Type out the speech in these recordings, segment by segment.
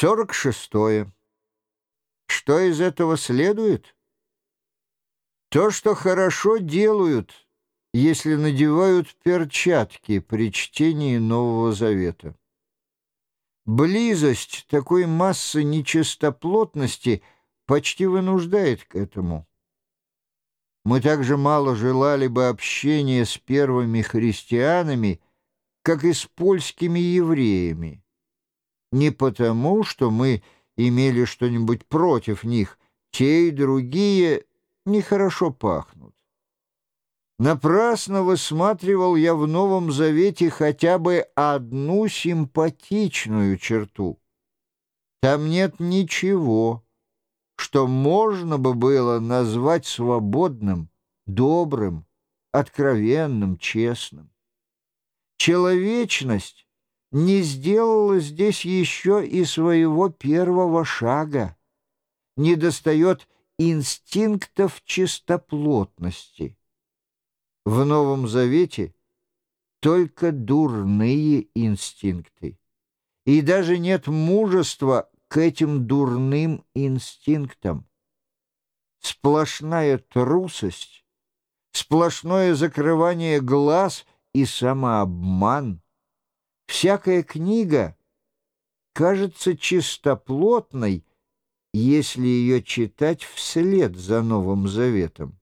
Сорок шестое. Что из этого следует? То, что хорошо делают, если надевают перчатки при чтении Нового Завета. Близость такой массы нечистоплотности почти вынуждает к этому. Мы также мало желали бы общения с первыми христианами, как и с польскими евреями. Не потому, что мы имели что-нибудь против них, те и другие нехорошо пахнут. Напрасно высматривал я в Новом Завете хотя бы одну симпатичную черту. Там нет ничего, что можно бы было назвать свободным, добрым, откровенным, честным. Человечность не сделала здесь еще и своего первого шага. Не достает инстинктов чистоплотности. В Новом Завете только дурные инстинкты. И даже нет мужества к этим дурным инстинктам. Сплошная трусость, сплошное закрывание глаз и самообман. Всякая книга кажется чистоплотной, если ее читать вслед за Новым Заветом.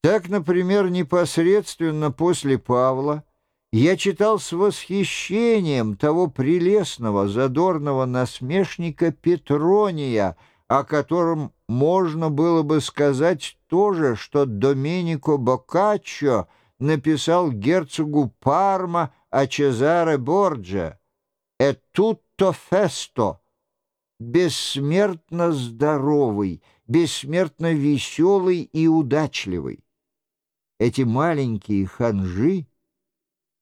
Так, например, непосредственно после Павла я читал с восхищением того прелестного, задорного насмешника Петрония, о котором можно было бы сказать то же, что Доменико Боккаччо написал герцогу Парма о Чезаре Борджа «Е тутто фесто» бессмертно здоровый, бессмертно веселый и удачливый. Эти маленькие ханжи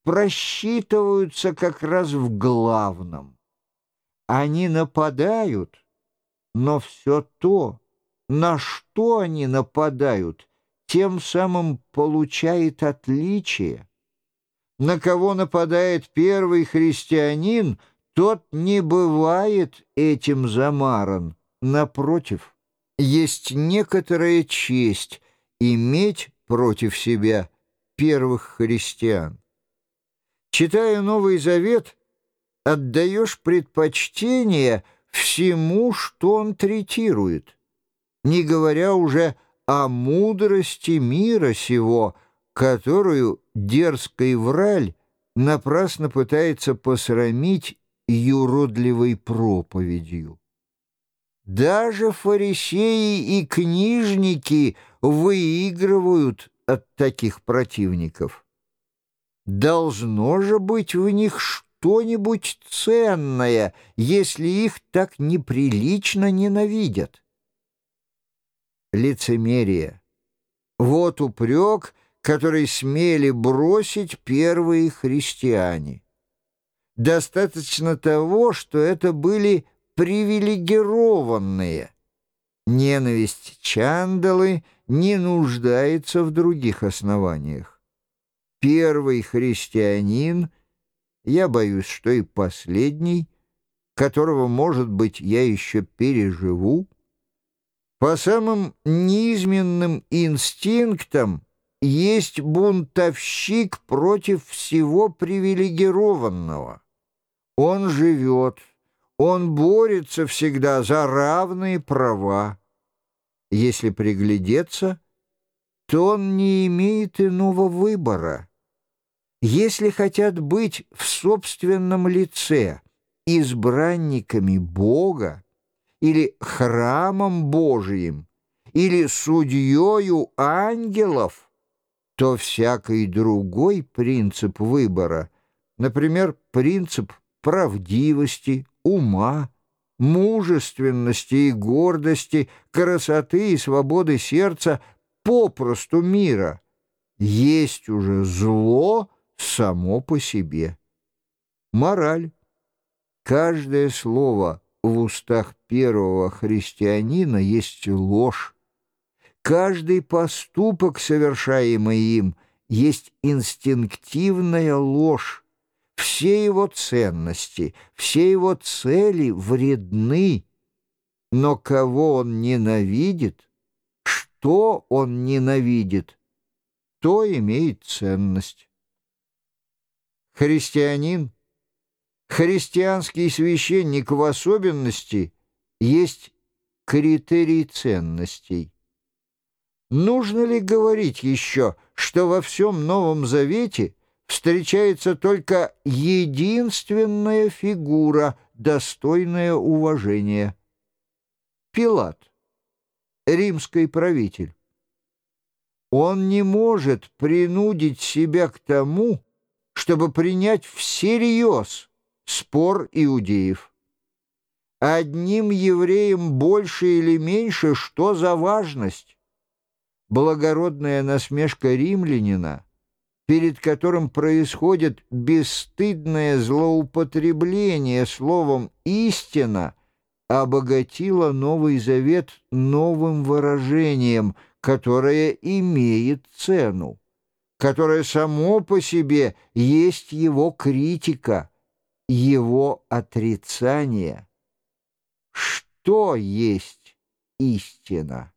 просчитываются как раз в главном. Они нападают, но все то, на что они нападают, тем самым получает отличие. На кого нападает первый христианин, тот не бывает этим замаран. Напротив, есть некоторая честь иметь против себя первых христиан. Читая Новый Завет, отдаешь предпочтение всему, что он третирует, не говоря уже о мудрости мира сего, которую дерзкий враль напрасно пытается посрамить юродливой проповедью. Даже фарисеи и книжники выигрывают от таких противников. Должно же быть в них что-нибудь ценное, если их так неприлично ненавидят. Лицемерие. Вот упрек, который смели бросить первые христиане. Достаточно того, что это были привилегированные. Ненависть Чандалы не нуждается в других основаниях. Первый христианин, я боюсь, что и последний, которого, может быть, я еще переживу, по самым низменным инстинктам есть бунтовщик против всего привилегированного. Он живет, он борется всегда за равные права. Если приглядеться, то он не имеет иного выбора. Если хотят быть в собственном лице избранниками Бога или храмом Божиим, или судьею ангелов — то всякий другой принцип выбора, например, принцип правдивости, ума, мужественности и гордости, красоты и свободы сердца, попросту мира, есть уже зло само по себе. Мораль. Каждое слово в устах первого христианина есть ложь, Каждый поступок, совершаемый им, есть инстинктивная ложь. все его ценности, все его цели вредны, но кого он ненавидит, что он ненавидит, то имеет ценность. Христианин, христианский священник в особенности есть критерий ценностей. Нужно ли говорить еще, что во всем Новом Завете встречается только единственная фигура, достойная уважения? Пилат, римский правитель. Он не может принудить себя к тому, чтобы принять всерьез спор иудеев. Одним евреям больше или меньше, что за важность? Благородная насмешка римлянина, перед которым происходит бесстыдное злоупотребление словом «истина», обогатила Новый Завет новым выражением, которое имеет цену, которое само по себе есть его критика, его отрицание. Что есть истина?